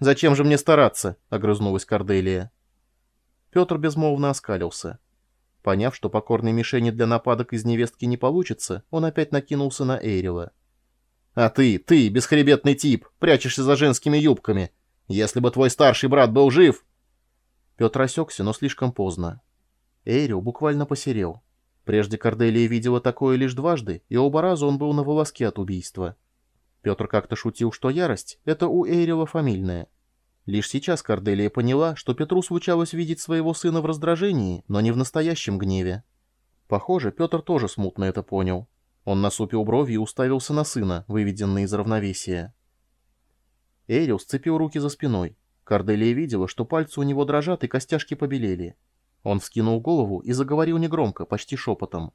Зачем же мне стараться?» — огрызнулась Корделия. Петр безмолвно оскалился. Поняв, что покорной мишени для нападок из невестки не получится, он опять накинулся на Эйрила. «А ты, ты, бесхребетный тип, прячешься за женскими юбками. Если бы твой старший брат был жив...» Петр осекся, но слишком поздно. Эйрил буквально посерел. Прежде Корделия видела такое лишь дважды, и оба раза он был на волоске от убийства. Петр как-то шутил, что ярость — это у Эйрила фамильная. Лишь сейчас Корделия поняла, что Петру случалось видеть своего сына в раздражении, но не в настоящем гневе. Похоже, Петр тоже смутно это понял. Он насупил брови и уставился на сына, выведенный из равновесия. Эйрил сцепил руки за спиной. Корделия видела, что пальцы у него дрожат и костяшки побелели. Он вскинул голову и заговорил негромко, почти шепотом.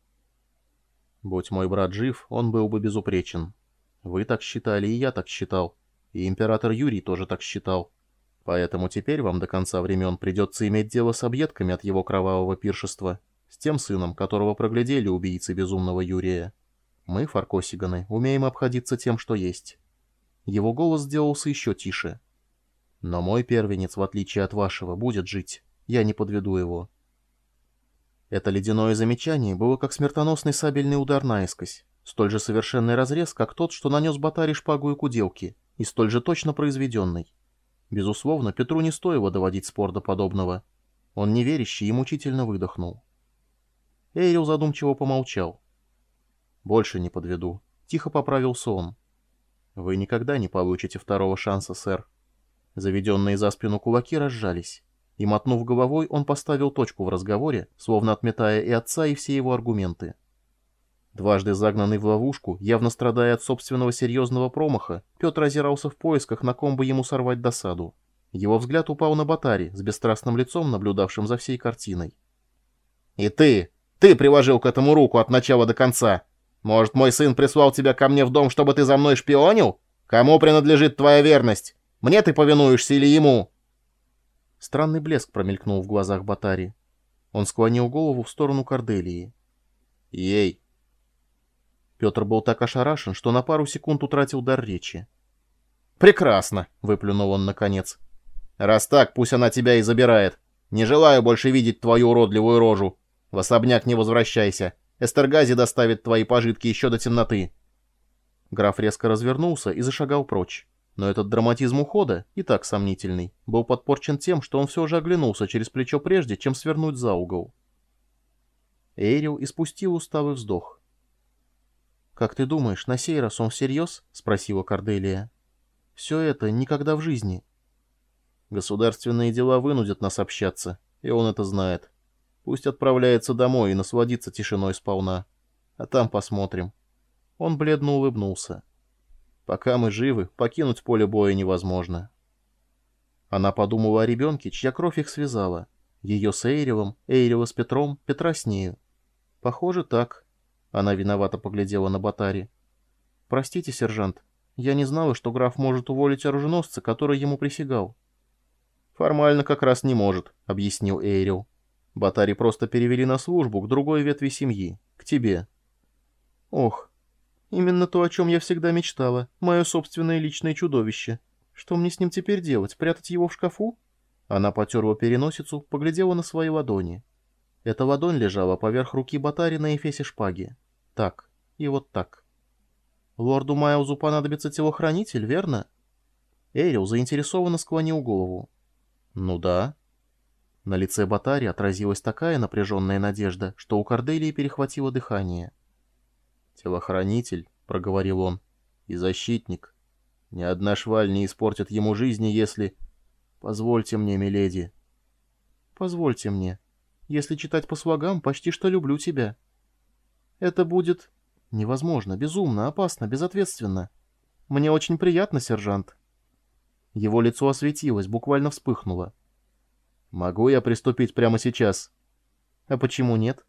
«Будь мой брат жив, он был бы безупречен. Вы так считали, и я так считал. И император Юрий тоже так считал. Поэтому теперь вам до конца времен придется иметь дело с объедками от его кровавого пиршества, с тем сыном, которого проглядели убийцы безумного Юрия. Мы, фаркосиганы, умеем обходиться тем, что есть. Его голос сделался еще тише. Но мой первенец, в отличие от вашего, будет жить. Я не подведу его. Это ледяное замечание было как смертоносный сабельный удар наискось, столь же совершенный разрез, как тот, что нанес Батаре шпагу и куделки, и столь же точно произведенный. Безусловно, Петру не стоило доводить спор до подобного. Он неверящий и мучительно выдохнул. Эйрил задумчиво помолчал. «Больше не подведу», — тихо поправился он. «Вы никогда не получите второго шанса, сэр». Заведенные за спину кулаки разжались, и, мотнув головой, он поставил точку в разговоре, словно отметая и отца, и все его аргументы. Дважды загнанный в ловушку, явно страдая от собственного серьезного промаха, Петр озирался в поисках, на ком бы ему сорвать досаду. Его взгляд упал на Батари, с бесстрастным лицом, наблюдавшим за всей картиной. «И ты! Ты приложил к этому руку от начала до конца! Может, мой сын прислал тебя ко мне в дом, чтобы ты за мной шпионил? Кому принадлежит твоя верность? Мне ты повинуешься или ему?» Странный блеск промелькнул в глазах Батари. Он склонил голову в сторону Корделии. «Ей!» Петр был так ошарашен, что на пару секунд утратил дар речи. «Прекрасно!» — выплюнул он наконец. «Раз так, пусть она тебя и забирает. Не желаю больше видеть твою уродливую рожу. В особняк не возвращайся. Эстергази доставит твои пожитки еще до темноты». Граф резко развернулся и зашагал прочь. Но этот драматизм ухода, и так сомнительный, был подпорчен тем, что он все же оглянулся через плечо прежде, чем свернуть за угол. Эйрил испустил усталый вздох. «Как ты думаешь, на сей раз он всерьез?» — спросила Корделия. «Все это никогда в жизни». «Государственные дела вынудят нас общаться, и он это знает. Пусть отправляется домой и насладится тишиной сполна. А там посмотрим». Он бледно улыбнулся. «Пока мы живы, покинуть поле боя невозможно». Она подумала о ребенке, чья кровь их связала. Ее с Эйревом, Эйрева с Петром, Петра с нею. Похоже, так. Она виновато поглядела на Батари. «Простите, сержант, я не знала, что граф может уволить оруженосца, который ему присягал». «Формально как раз не может», — объяснил Эйрил. «Батари просто перевели на службу к другой ветви семьи, к тебе». «Ох, именно то, о чем я всегда мечтала, мое собственное личное чудовище. Что мне с ним теперь делать, прятать его в шкафу?» Она потерла переносицу, поглядела на свои ладони. Эта ладонь лежала поверх руки Батари на эфесе шпаги. Так, и вот так. Лорду Майлзу понадобится телохранитель, верно? Эйрил заинтересованно склонил голову. Ну да. На лице Батари отразилась такая напряженная надежда, что у Корделии перехватило дыхание. «Телохранитель», — проговорил он, — «и защитник. Ни одна шваль не испортит ему жизни, если...» «Позвольте мне, миледи». «Позвольте мне», если читать по слогам, почти что люблю тебя. Это будет... Невозможно, безумно, опасно, безответственно. Мне очень приятно, сержант. Его лицо осветилось, буквально вспыхнуло. Могу я приступить прямо сейчас? А почему нет?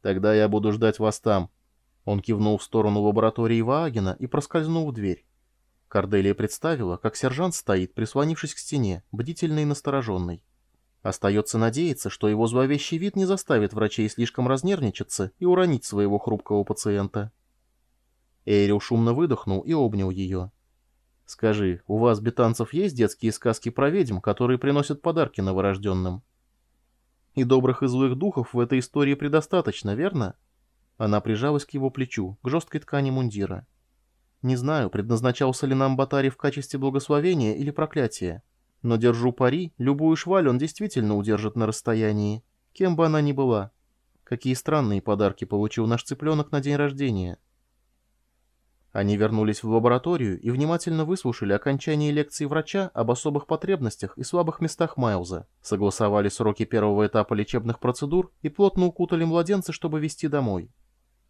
Тогда я буду ждать вас там. Он кивнул в сторону лаборатории Ваагена и проскользнул в дверь. Корделия представила, как сержант стоит, прислонившись к стене, бдительный и настороженный. Остается надеяться, что его зловещий вид не заставит врачей слишком разнервничаться и уронить своего хрупкого пациента. Эйрил шумно выдохнул и обнял ее. Скажи, у вас, бетанцев, есть детские сказки про ведьм, которые приносят подарки новорожденным? И добрых и злых духов в этой истории предостаточно, верно? Она прижалась к его плечу, к жесткой ткани мундира. Не знаю, предназначался ли нам Батари в качестве благословения или проклятия. Но держу пари, любую шваль он действительно удержит на расстоянии, кем бы она ни была. Какие странные подарки получил наш цыпленок на день рождения. Они вернулись в лабораторию и внимательно выслушали окончание лекции врача об особых потребностях и слабых местах Майлза, согласовали сроки первого этапа лечебных процедур и плотно укутали младенца, чтобы везти домой.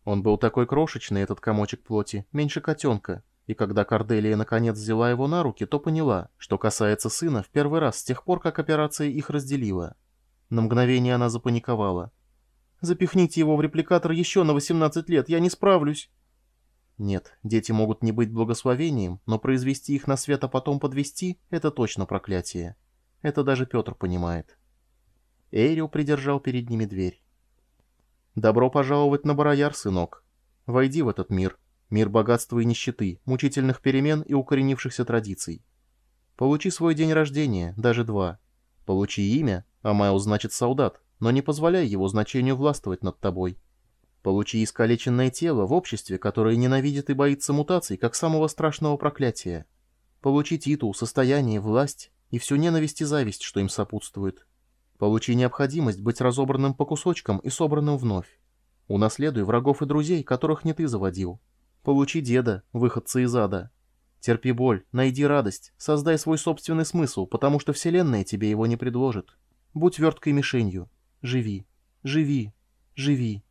Он был такой крошечный, этот комочек плоти, меньше котенка, и когда Корделия наконец взяла его на руки, то поняла, что касается сына в первый раз с тех пор, как операция их разделила. На мгновение она запаниковала. «Запихните его в репликатор еще на 18 лет, я не справлюсь!» Нет, дети могут не быть благословением, но произвести их на свет, а потом подвести — это точно проклятие. Это даже Петр понимает. Эйрил придержал перед ними дверь. «Добро пожаловать на Барояр, сынок. Войди в этот мир. Мир богатства и нищеты, мучительных перемен и укоренившихся традиций. Получи свой день рождения, даже два. Получи имя, а Майл значит солдат, но не позволяй его значению властвовать над тобой». Получи искалеченное тело в обществе, которое ненавидит и боится мутаций, как самого страшного проклятия. Получи титул, состояние, власть и всю ненависть и зависть, что им сопутствует. Получи необходимость быть разобранным по кусочкам и собранным вновь. Унаследуй врагов и друзей, которых не ты заводил. Получи деда, выходца из ада. Терпи боль, найди радость, создай свой собственный смысл, потому что Вселенная тебе его не предложит. Будь верткой мишенью. Живи, живи, живи.